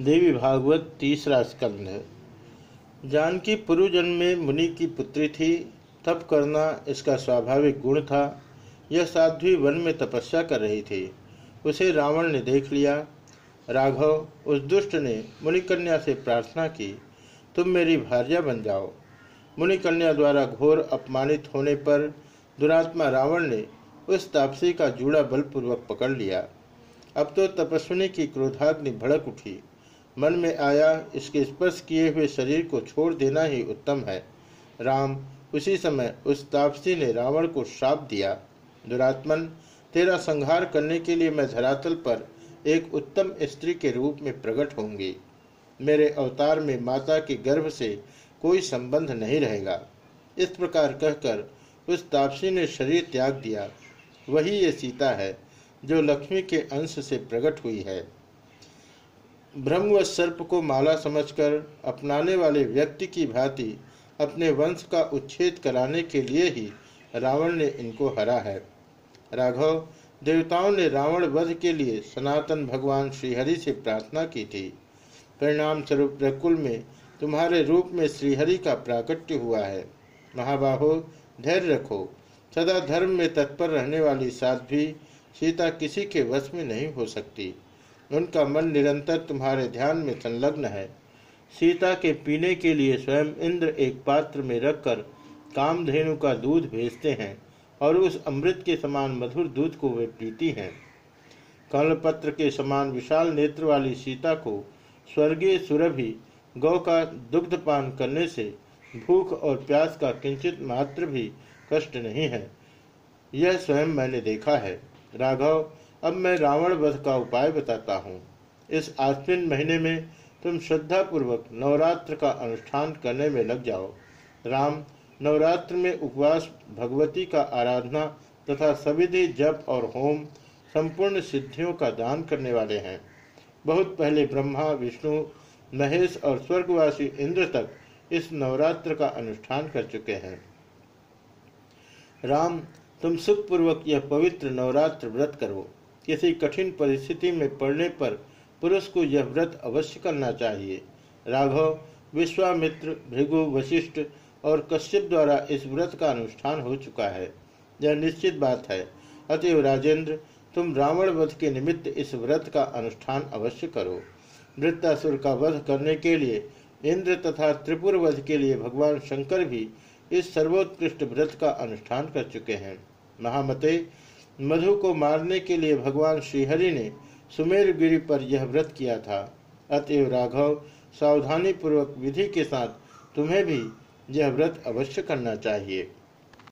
देवी भागवत तीसरा स्कंध जानकी पूर्व जन्म में मुनि की पुत्री थी, तप करना इसका स्वाभाविक गुण था। यह साध्वी वन में तपस्या कर रही थी। उसे रावण ने देख लिया। राघव, उस दुष्ट ने मुनिकन्या से प्रार्थना की, तुम मेरी भार्या बन जाओ। मुनिकन्या द्वारा घोर अपमानित होने पर दुरात्मा रावण ने उस तापसी का जूड़ा बलपूर्वक पकड़ लिया। अब तो तपस्विनी की क्रोधाग्नि भड़क उठी। मन में आया, इसके स्पर्श किए हुए शरीर को छोड़ देना ही उत्तम है। राम, उसी समय उस तापसी ने रावण को श्राप दिया। दुरात्मन, तेरा संहार करने के लिए मैं धरातल पर एक उत्तम स्त्री के रूप में प्रकट होंगी मेरे अवतार में माता के गर्भ से कोई संबंध नहीं रहेगा। इस प्रकार कहकर उस तापसी ने शरीर त्याग दिया। वही ये सीता है, जो लक्ष्मी के अंश से प्रकट हुई है। ब्रह्म व सर्प को माला समझकर अपनाने वाले व्यक्ति की भांति अपने वंश का उच्छेद कराने के लिए ही रावण ने इनको हरा है। राघव, देवताओं ने रावण वध के लिए सनातन भगवान श्रीहरि से प्रार्थना की थी। परिणाम स्वरूप प्रकुल में तुम्हारे रूप में श्रीहरि का प्राकट्य हुआ है। महाबाहो, धैर्य रखो। सदा धर्म में तत्पर रहने वाली साध्वी सीता किसी के वश में नहीं हो सकती। उनका मन निरंतर तुम्हारे ध्यान में संलग्न है। सीता के पीने के लिए स्वयं इंद्र एक पात्र में रखकर कामधेनु का दूध भेजते हैं और उस अमृत के समान मधुर दूध को वे पीती हैं। कमलपत्र के समान विशाल नेत्र वाली सीता को स्वर्गीय सुरभि गौ का दुग्धपान करने से भूख और प्यास का किंचित मात्र भी कष्ट नहीं है। यह स्वयं मैंने देखा है। राघव अब मैं रावण वध का उपाय बताता हूँ। इस आश्विन महीने में तुम श्रद्धापूर्वक नवरात्र का अनुष्ठान करने में लग जाओ। राम, नवरात्र में उपवास, भगवती का आराधना तथा सविधि जप और होम संपूर्ण सिद्धियों का दान करने वाले हैं। बहुत पहले ब्रह्मा, विष्णु, महेश और स्वर्गवासी इंद्र तक इस नवरात्र का अनुष्ठान कर चुके हैं। राम, तुम सुखपूर्वक यह पवित्र नवरात्र व्रत करो। किसी कठिन परिस्थिति में पड़ने पर पुरुष को यह व्रत अवश्य करना चाहिए। राघव, विश्वामित्र, भृगु, वशिष्ठ और कश्यप द्वारा इस व्रत का अनुष्ठान हो चुका है। यह निश्चित बात है। अतएव राजेंद्र, तुम रावण वध के निमित्त इस व्रत का अनुष्ठान अवश्य करो। वृत्तासुर का वध करने के लिए, इंद्र तथा त्रिपुर वध के लिए भगवान शंकर भी इस सर्वोत्कृष्ट व्रत का अनुष्ठान कर चुके हैं। महामते मधु को मारने के लिए भगवान श्रीहरि ने सुमेर गिरी पर यह व्रत किया था। अतएव राघव सावधानी पूर्वक विधि के साथ तुम्हें भी यह व्रत अवश्य करना चाहिए।